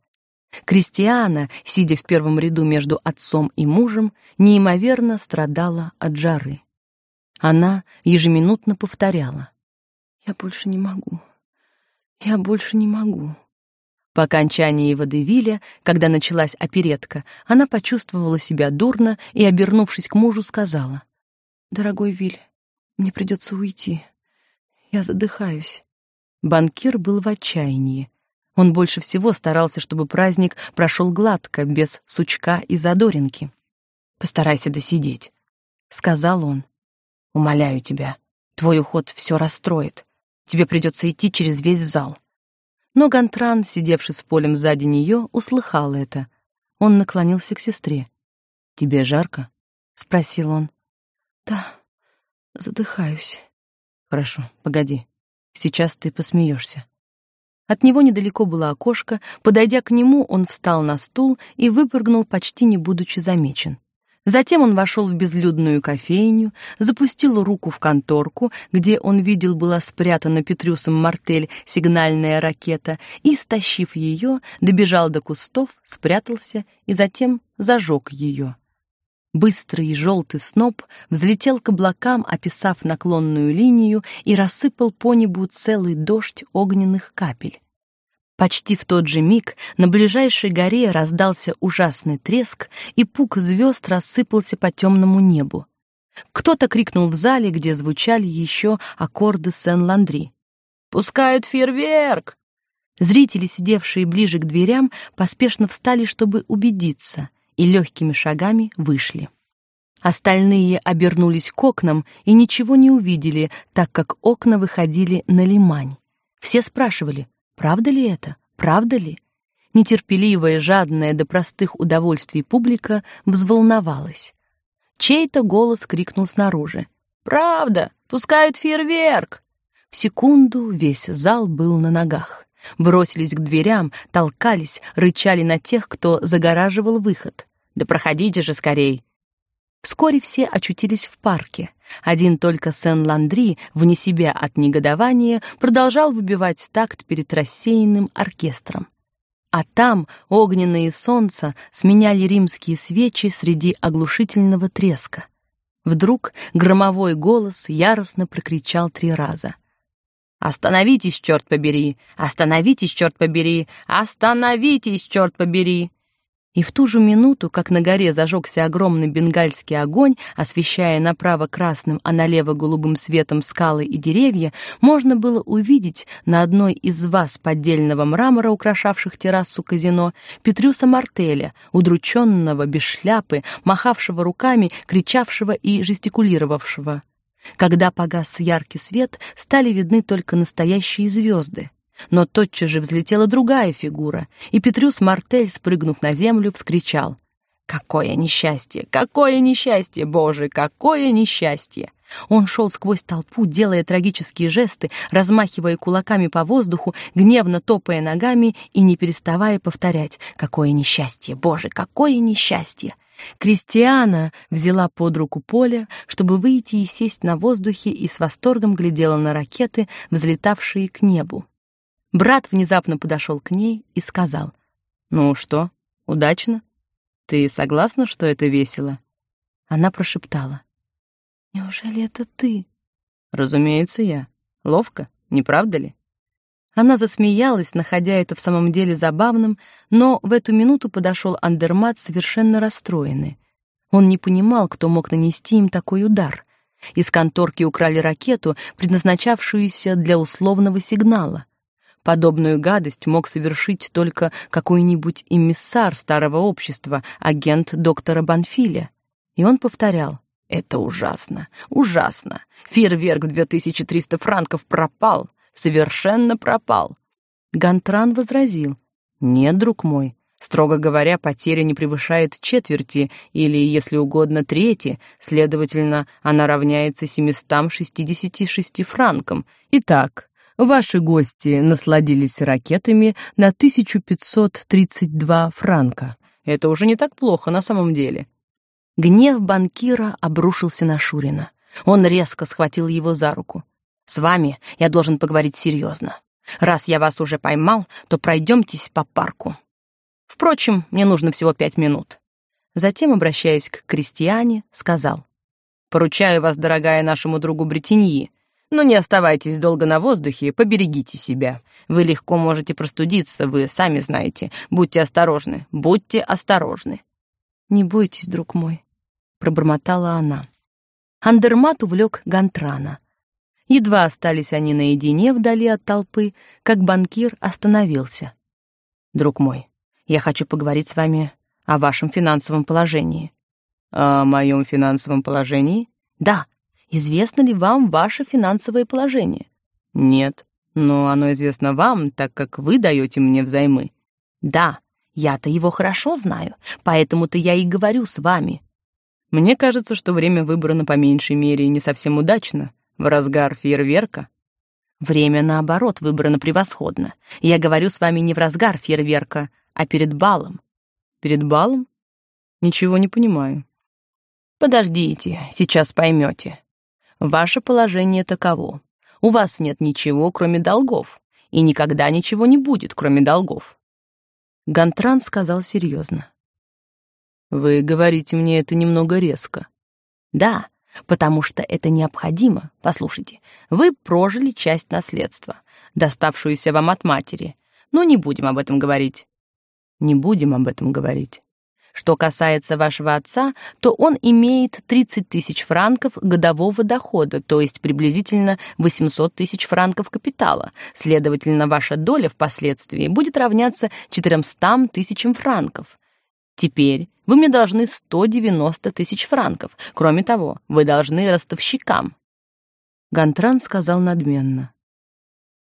Кристиана, сидя в первом ряду между отцом и мужем, неимоверно страдала от жары. Она ежеминутно повторяла: "Я больше не могу. Я больше не могу". По окончании водевиля, когда началась оперетка, она почувствовала себя дурно и, обернувшись к мужу, сказала: "Дорогой Виль, мне придется уйти. Я задыхаюсь". Банкир был в отчаянии. Он больше всего старался, чтобы праздник прошел гладко, без сучка и задоринки. "Постарайся досидеть", сказал он. "Умоляю тебя, твой уход все расстроит. Тебе придется идти через весь зал. Но Гантран, сидевший с полем сзади нее, услыхал это. Он наклонился к сестре. «Тебе жарко?» — спросил он. «Да, задыхаюсь». «Хорошо, погоди. Сейчас ты посмеешься». От него недалеко было окошко. Подойдя к нему, он встал на стул и выпрыгнул, почти не будучи замечен. Затем он вошел в безлюдную кофейню, запустил руку в конторку, где он видел была спрятана Петрюсом Мартель сигнальная ракета, и, стащив ее, добежал до кустов, спрятался и затем зажег ее. Быстрый желтый сноп взлетел к облакам, описав наклонную линию, и рассыпал по небу целый дождь огненных капель. Почти в тот же миг на ближайшей горе раздался ужасный треск, и пук звезд рассыпался по темному небу. Кто-то крикнул в зале, где звучали еще аккорды Сен-Ландри. «Пускают фейерверк!» Зрители, сидевшие ближе к дверям, поспешно встали, чтобы убедиться, и легкими шагами вышли. Остальные обернулись к окнам и ничего не увидели, так как окна выходили на лимань. Все спрашивали, правда ли это, правда ли? Нетерпеливая, жадная до простых удовольствий публика взволновалась. Чей-то голос крикнул снаружи. «Правда! Пускают фейерверк!» В секунду весь зал был на ногах. Бросились к дверям, толкались, рычали на тех, кто загораживал выход. «Да проходите же скорей!» Вскоре все очутились в парке. Один только Сен-Ландри, вне себя от негодования, продолжал выбивать такт перед рассеянным оркестром. А там огненные солнца сменяли римские свечи среди оглушительного треска. Вдруг громовой голос яростно прокричал три раза. «Остановитесь, черт побери! Остановитесь, черт побери! Остановитесь, черт побери!» И в ту же минуту, как на горе зажегся огромный бенгальский огонь, освещая направо красным, а налево голубым светом скалы и деревья, можно было увидеть на одной из ваз поддельного мрамора, украшавших террасу казино, Петрюса Мартеля, удрученного, без шляпы, махавшего руками, кричавшего и жестикулировавшего. Когда погас яркий свет, стали видны только настоящие звезды. Но тотчас же взлетела другая фигура, и Петрюс Мартель, спрыгнув на землю, вскричал. «Какое несчастье! Какое несчастье! Боже, какое несчастье!» Он шел сквозь толпу, делая трагические жесты, размахивая кулаками по воздуху, гневно топая ногами и не переставая повторять «Какое несчастье! Боже, какое несчастье!» Кристиана взяла под руку Поля, чтобы выйти и сесть на воздухе, и с восторгом глядела на ракеты, взлетавшие к небу. Брат внезапно подошел к ней и сказал: "Ну что, удачно? Ты согласна, что это весело?" Она прошептала: "Неужели это ты?" "Разумеется, я. Ловко, не правда ли?" Она засмеялась, находя это в самом деле забавным, но в эту минуту подошел Андермат совершенно расстроенный. Он не понимал, кто мог нанести им такой удар. Из конторки украли ракету, предназначавшуюся для условного сигнала. Подобную гадость мог совершить только какой-нибудь эмиссар старого общества, агент доктора Банфиля. И он повторял: "Это ужасно, ужасно. Фейерверк в 2300 франков пропал, совершенно пропал". Гантран возразил: "Нет, друг мой, Строго говоря, потеря не превышает четверти или, если угодно, трети, следовательно, она равняется 766 франкам. Итак, Ваши гости насладились ракетами на 1532 франка. Это уже не так плохо на самом деле. Гнев банкира обрушился на Шурина. Он резко схватил его за руку. «С вами я должен поговорить серьезно. Раз я вас уже поймал, то пройдемтесь по парку. Впрочем, мне нужно всего пять минут». Затем, обращаясь к крестьяне, сказал. «Поручаю вас, дорогая нашему другу Бретеньи, но не оставайтесь долго на воздухе, поберегите себя. Вы легко можете простудиться, вы сами знаете. Будьте осторожны, будьте осторожны. Не бойтесь, друг мой, пробормотала она. Андермат увлек Гантрана. Едва остались они наедине вдали от толпы, как банкир остановился. Друг мой, я хочу поговорить с вами о вашем финансовом положении. О моем финансовом положении? Да, Известно ли вам ваше финансовое положение? Нет, но оно известно вам, так как вы даете мне взаймы. Да, я-то его хорошо знаю, поэтому-то я и говорю с вами. Мне кажется, что время выбрано по меньшей мере не совсем удачно, в разгар фейерверка. Время, наоборот, выбрано превосходно. Я говорю с вами не в разгар фейерверка, а перед балом. Перед балом? Ничего не понимаю. Подождите, сейчас поймете. Ваше положение таково. У вас нет ничего, кроме долгов, и никогда ничего не будет, кроме долгов. Гантран сказал серьезно. Вы говорите мне это немного резко. Да, потому что это необходимо. Послушайте, вы прожили часть наследства, доставшуюся вам от матери. Но не будем об этом говорить. Не будем об этом говорить. Что касается вашего отца, то он имеет 30 тысяч франков годового дохода, то есть приблизительно 800 тысяч франков капитала. Следовательно, ваша доля впоследствии будет равняться 400 тысячам франков. Теперь вы мне должны 190 тысяч франков. Кроме того, вы должны ростовщикам. Гантран сказал надменно.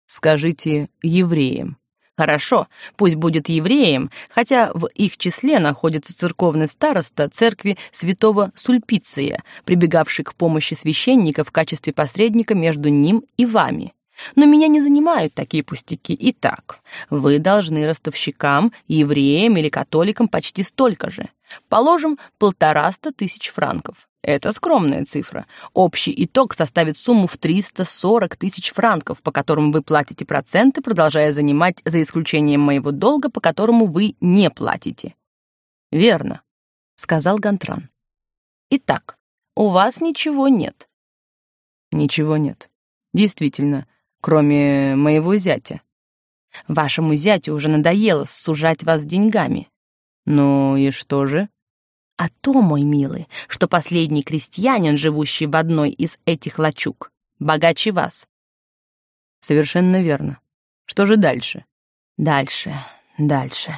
Скажите евреям. Хорошо, пусть будет евреем, хотя в их числе находится церковный староста церкви святого Сульпиция, прибегавший к помощи священника в качестве посредника между ним и вами. Но меня не занимают такие пустяки. Итак, вы должны ростовщикам, евреям или католикам почти столько же. Положим, полтораста тысяч франков. Это скромная цифра. Общий итог составит сумму в 340 тысяч франков, по которым вы платите проценты, продолжая занимать за исключением моего долга, по которому вы не платите. Верно, сказал Гантран. Итак, у вас ничего нет. Ничего нет. Действительно, кроме моего зятя. Вашему зятю уже надоело сужать вас деньгами. Ну и что же? А то, мой милый, что последний крестьянин, живущий в одной из этих лачуг, богаче вас. Совершенно верно. Что же дальше? Дальше, дальше.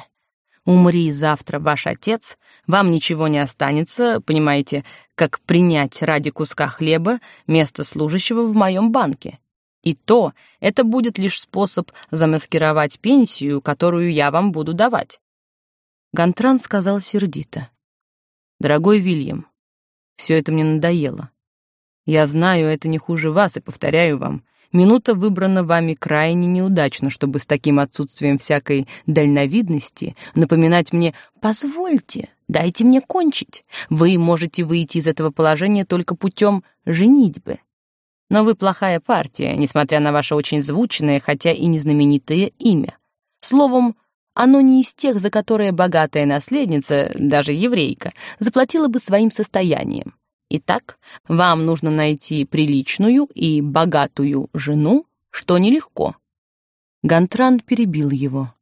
Умри завтра ваш отец, вам ничего не останется, понимаете, как принять ради куска хлеба место служащего в моем банке. И то это будет лишь способ замаскировать пенсию, которую я вам буду давать. Гантран сказал сердито. Дорогой Вильям, все это мне надоело. Я знаю, это не хуже вас, и повторяю вам, минута выбрана вами крайне неудачно, чтобы с таким отсутствием всякой дальновидности напоминать мне «позвольте, дайте мне кончить». Вы можете выйти из этого положения только путем женитьбы. Но вы плохая партия, несмотря на ваше очень звучное, хотя и незнаменитое имя. Словом, оно не из тех, за которые богатая наследница, даже еврейка, заплатила бы своим состоянием. Итак, вам нужно найти приличную и богатую жену, что нелегко. Гантран перебил его.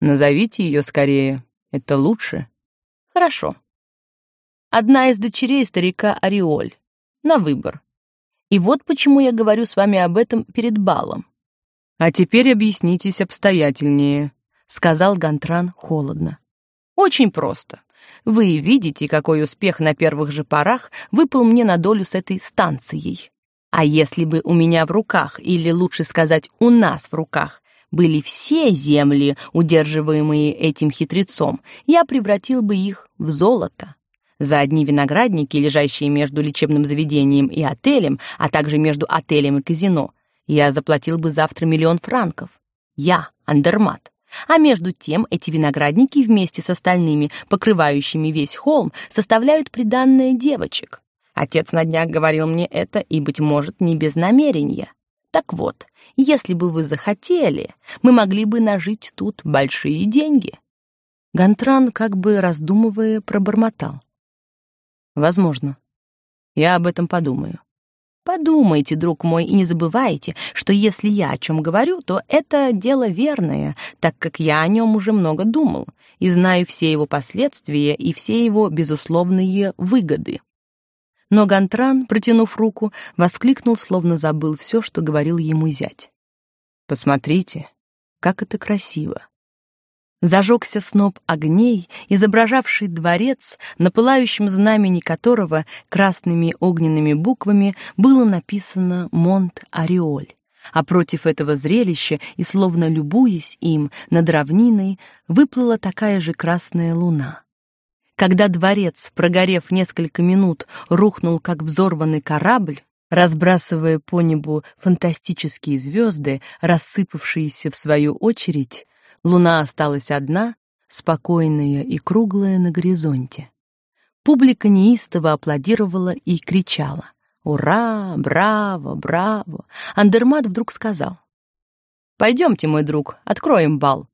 Назовите ее скорее, это лучше. Хорошо. Одна из дочерей старика Ореоль. На выбор. И вот почему я говорю с вами об этом перед балом. А теперь объяснитесь обстоятельнее сказал Гантран холодно. Очень просто. Вы видите, какой успех на первых же порах выпал мне на долю с этой станцией. А если бы у меня в руках, или лучше сказать, у нас в руках, были все земли, удерживаемые этим хитрецом, я превратил бы их в золото. За одни виноградники, лежащие между лечебным заведением и отелем, а также между отелем и казино, я заплатил бы завтра миллион франков. Я, Андермат. А между тем эти виноградники вместе с остальными, покрывающими весь холм, составляют приданное девочек. Отец на днях говорил мне это, и, быть может, не без намерения. Так вот, если бы вы захотели, мы могли бы нажить тут большие деньги. Гантран, как бы раздумывая, пробормотал. Возможно. Я об этом подумаю. Подумайте, друг мой, и не забывайте, что если я о чем говорю, то это дело верное, так как я о нем уже много думал и знаю все его последствия и все его безусловные выгоды. Но Гантран, протянув руку, воскликнул, словно забыл все, что говорил ему зять. «Посмотрите, как это красиво! Зажегся сноп огней, изображавший дворец, на пылающем знамени которого красными огненными буквами было написано «Монт-Ореоль». А против этого зрелища, и словно любуясь им, над равниной выплыла такая же красная луна. Когда дворец, прогорев несколько минут, рухнул как взорванный корабль, разбрасывая по небу фантастические звезды, рассыпавшиеся в свою очередь, Луна осталась одна, спокойная и круглая на горизонте. Публика неистово аплодировала и кричала. «Ура! Браво! Браво!» Андермат вдруг сказал. «Пойдемте, мой друг, откроем бал.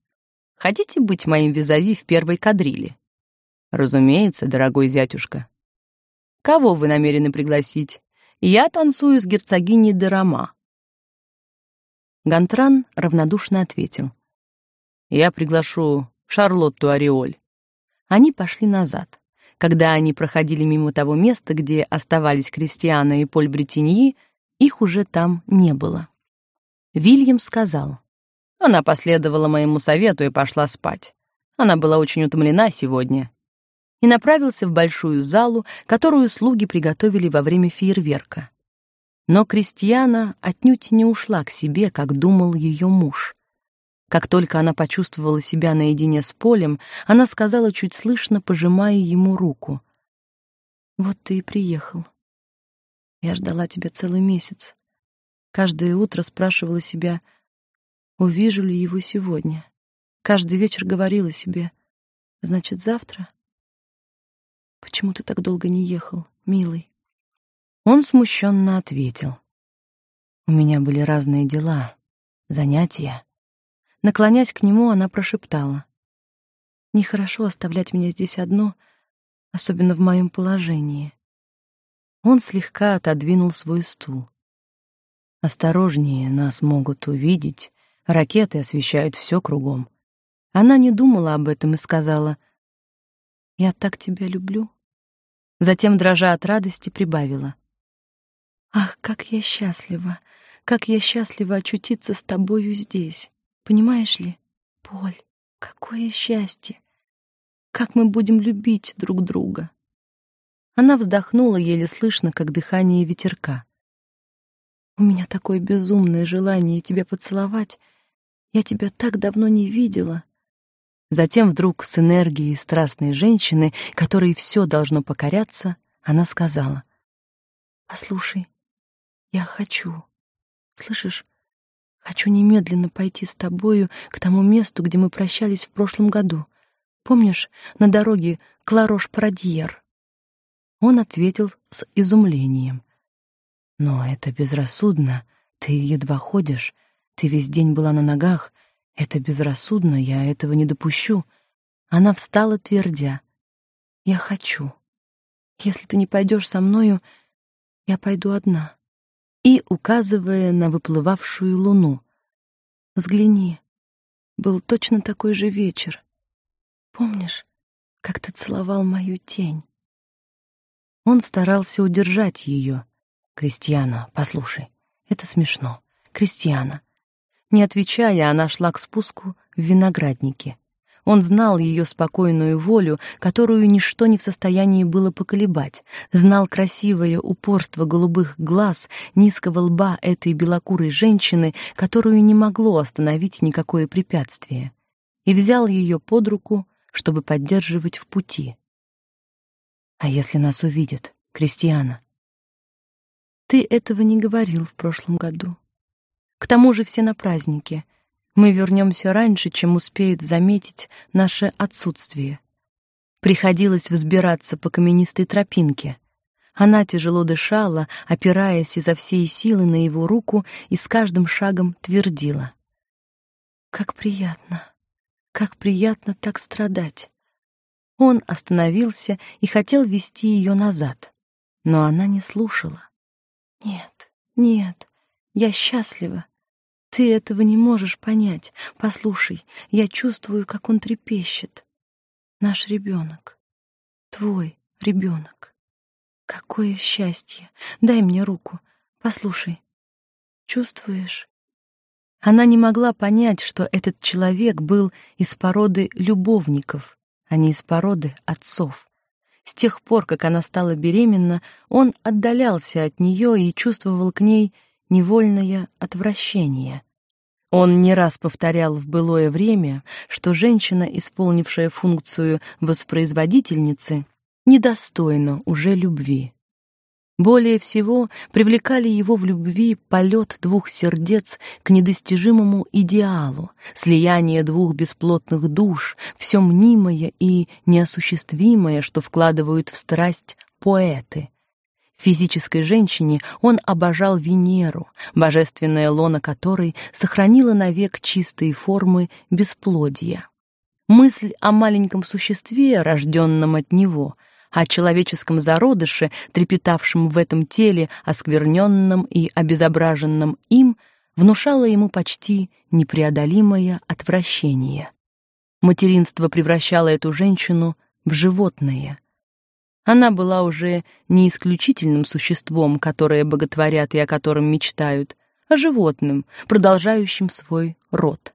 Хотите быть моим визави в первой кадриле?» «Разумеется, дорогой зятюшка». «Кого вы намерены пригласить?» «Я танцую с герцогиней Дерама». Гантран равнодушно ответил. Я приглашу Шарлотту Ореоль. Они пошли назад. Когда они проходили мимо того места, где оставались Кристиана и Поль Бретиньи, их уже там не было. Вильям сказал: "Она последовала моему совету и пошла спать. Она была очень утомлена сегодня". И направился в большую залу, которую слуги приготовили во время фейерверка. Но Кристиана отнюдь не ушла к себе, как думал ее муж. Как только она почувствовала себя наедине с Полем, она сказала чуть слышно, пожимая ему руку: "Вот ты и приехал. Я ждала тебя целый месяц. Каждое утро спрашивала себя, увижу ли его сегодня. Каждый вечер говорила себе: значит, завтра. Почему ты так долго не ехал, милый?" Он смущенно ответил: "У меня были разные дела, занятия. Наклонясь к нему, она прошептала: "Нехорошо оставлять меня здесь одно, особенно в моем положении". Он слегка отодвинул свой стул. Осторожнее, нас могут увидеть. Ракеты освещают все кругом. Она не думала об этом и сказала: "Я так тебя люблю". Затем, дрожа от радости, прибавила: "Ах, как я счастлива, как я счастлива очутиться с тобою здесь. Понимаешь ли, Поль, какое счастье! Как мы будем любить друг друга!» Она вздохнула еле слышно, как дыхание ветерка. «У меня такое безумное желание тебя поцеловать. Я тебя так давно не видела». Затем вдруг с энергией страстной женщины, которой все должно покоряться, она сказала: "Послушай, я хочу. Слышишь? Хочу немедленно пойти с тобою к тому месту, где мы прощались в прошлом году. Помнишь, на дороге Кларош-Парадьер?» Он ответил с изумлением. «Но это безрассудно. Ты едва ходишь. Ты весь день была на ногах. Это безрассудно, я этого не допущу». Она встала, твердя. «Я хочу. Если ты не пойдешь со мною, я пойду одна» и указывая на выплывавшую луну. «Взгляни, был точно такой же вечер. Помнишь, как ты целовал мою тень?» Он старался удержать ее. «Кристиана, послушай, это смешно. Кристиана». Не отвечая, она шла к спуску в винограднике. Он знал ее спокойную волю, которую ничто не в состоянии было поколебать, знал красивое упорство голубых глаз, низкого лба этой белокурой женщины, которую не могло остановить никакое препятствие, и взял ее под руку, чтобы поддерживать в пути. А если нас увидят, Кристиана? Ты этого не говорил в прошлом году. К тому же все на празднике — мы вернемся раньше, чем успеют заметить наше отсутствие. Приходилось взбираться по каменистой тропинке. Она тяжело дышала, опираясь изо всей силы на его руку и с каждым шагом твердила: "Как приятно, как приятно так страдать". Он остановился и хотел вести ее назад, но она не слушала. "Нет, нет, я счастлива. Ты этого не можешь понять. Послушай, я чувствую, как он трепещет. Наш ребенок, твой ребенок. Какое счастье! Дай мне руку. Послушай. Чувствуешь? Она не могла понять, что этот человек был из породы любовников, а не из породы отцов. С тех пор, как она стала беременна, он отдалялся от нее и чувствовал к ней невольное отвращение. Он не раз повторял в былое время, что женщина, исполнившая функцию воспроизводительницы, недостойна уже любви. Более всего привлекали его в любви полет двух сердец к недостижимому идеалу, слияние двух бесплотных душ, все мнимое и неосуществимое, что вкладывают в страсть поэты — физической женщине он обожал Венеру, божественное лоно которой сохранило навек чистые формы бесплодия. Мысль о маленьком существе, рожденном от него, о человеческом зародыше, трепетавшем в этом теле, оскверненном и обезображенном им, внушала ему почти непреодолимое отвращение. Материнство превращало эту женщину в животное. Она была уже не исключительным существом, которое боготворят и о котором мечтают, а животным, продолжающим свой род.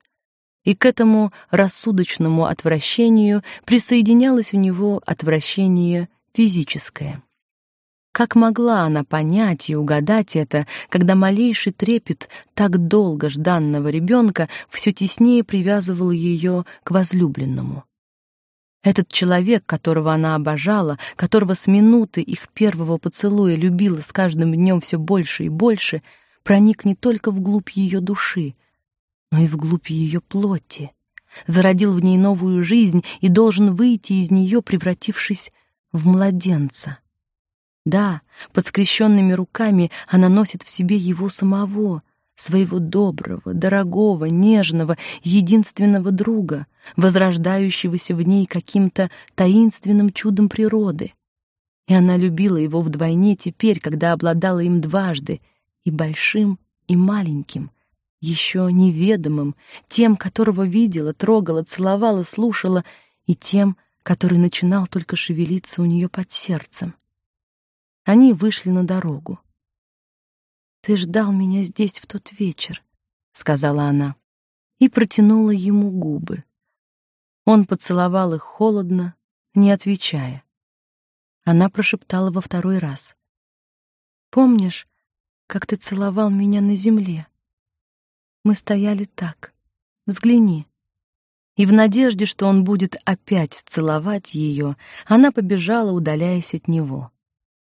И к этому рассудочному отвращению присоединялось у него отвращение физическое. Как могла она понять и угадать это, когда малейший трепет так долго жданного ребенка все теснее привязывал ее к возлюбленному? Этот человек, которого она обожала, которого с минуты их первого поцелуя любила с каждым днем все больше и больше, проник не только вглубь ее души, но и вглубь ее плоти, зародил в ней новую жизнь и должен выйти из нее, превратившись в младенца. Да, под скрещенными руками она носит в себе его самого, своего доброго, дорогого, нежного, единственного друга, возрождающегося в ней каким-то таинственным чудом природы. И она любила его вдвойне теперь, когда обладала им дважды, и большим, и маленьким, еще неведомым, тем, которого видела, трогала, целовала, слушала, и тем, который начинал только шевелиться у нее под сердцем. Они вышли на дорогу. Ты ждал меня здесь в тот вечер, сказала она и протянула ему губы. Он поцеловал их холодно, не отвечая. Она прошептала во второй раз: "Помнишь, как ты целовал меня на земле? Мы стояли так. Взгляни". И в надежде, что он будет опять целовать ее, она побежала, удаляясь от него.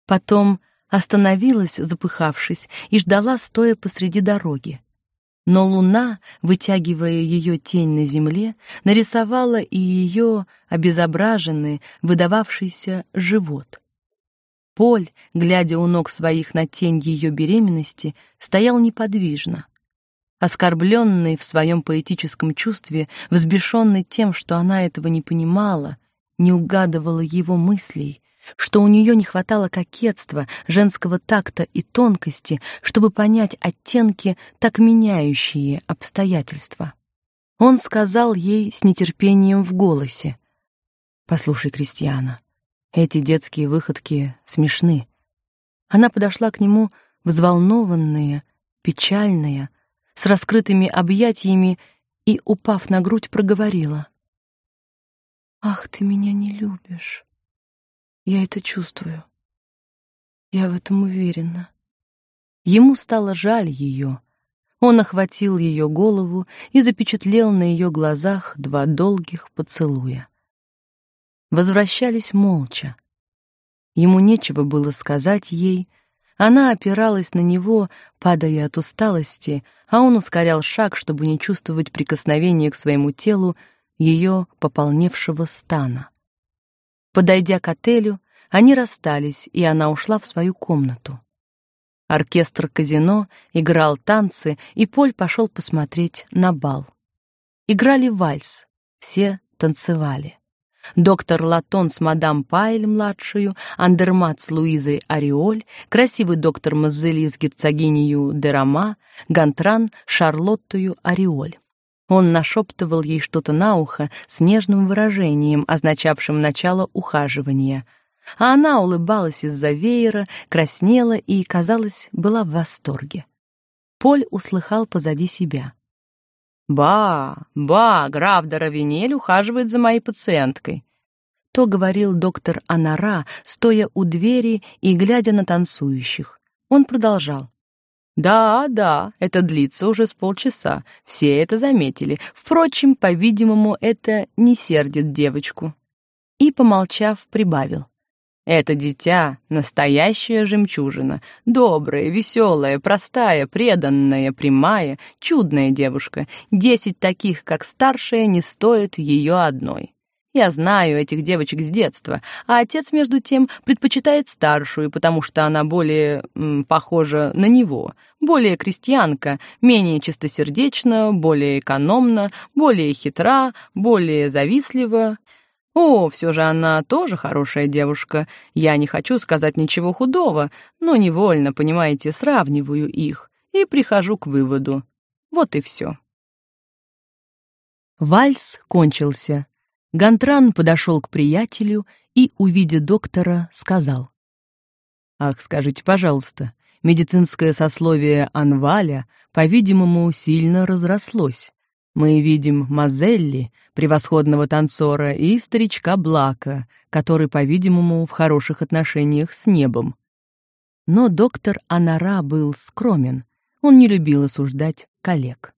Потом остановилась, запыхавшись, и ждала, стоя посреди дороги. Но луна, вытягивая ее тень на земле, нарисовала и ее обезображенный, выдававшийся живот. Поль, глядя у ног своих на тень ее беременности, стоял неподвижно. Оскорбленный в своем поэтическом чувстве, взбешенный тем, что она этого не понимала, не угадывала его мыслей, что у нее не хватало кокетства, женского такта и тонкости, чтобы понять оттенки, так меняющие обстоятельства. Он сказал ей с нетерпением в голосе: "Послушай, Кристиана, эти детские выходки смешны". Она подошла к нему взволнованная, печальная, с раскрытыми объятиями и, упав на грудь, проговорила: "Ах, ты меня не любишь". Я это чувствую. Я в этом уверена. Ему стало жаль ее. Он охватил ее голову и запечатлел на ее глазах два долгих поцелуя. Возвращались молча. Ему нечего было сказать ей. Она опиралась на него, падая от усталости, а он ускорял шаг, чтобы не чувствовать прикосновения к своему телу ее пополневшего стана. Подойдя к отелю, они расстались, и она ушла в свою комнату. Оркестр казино играл танцы, и Поль пошел посмотреть на бал. Играли вальс, все танцевали. Доктор Латон с мадам Пайль младшую, Андермат с Луизой Ариоль, красивый доктор Мазели с герцогинею Дерама, Гантран Шарлоттою Ариоль. Он нашептывал ей что-то на ухо с нежным выражением, означавшим начало ухаживания. А она улыбалась из-за веера, краснела и, казалось, была в восторге. Поль услыхал позади себя. «Ба, ба, граф Доравинель ухаживает за моей пациенткой», то говорил доктор Анара, стоя у двери и глядя на танцующих. Он продолжал. Да, да, это длится уже с полчаса. Все это заметили. Впрочем, по-видимому, это не сердит девочку. И, помолчав, прибавил: это дитя настоящая жемчужина, добрая, веселая, простая, преданная, прямая, чудная девушка. Десять таких, как старшая, не стоят ее одной. Я знаю этих девочек с детства, а отец, между тем, предпочитает старшую, потому что она более м, похожа на него, более крестьянка, менее чистосердечна, более экономна, более хитра, более завистлива. О, все же она тоже хорошая девушка. Я не хочу сказать ничего худого, но невольно, понимаете, сравниваю их и прихожу к выводу. Вот и все. Вальс кончился. Гантран подошел к приятелю и, увидя доктора, сказал. «Ах, скажите, пожалуйста, медицинское сословие Анваля, по-видимому, сильно разрослось. Мы видим Мазелли, превосходного танцора, и старичка Блака, который, по-видимому, в хороших отношениях с небом. Но доктор Анара был скромен, он не любил осуждать коллег.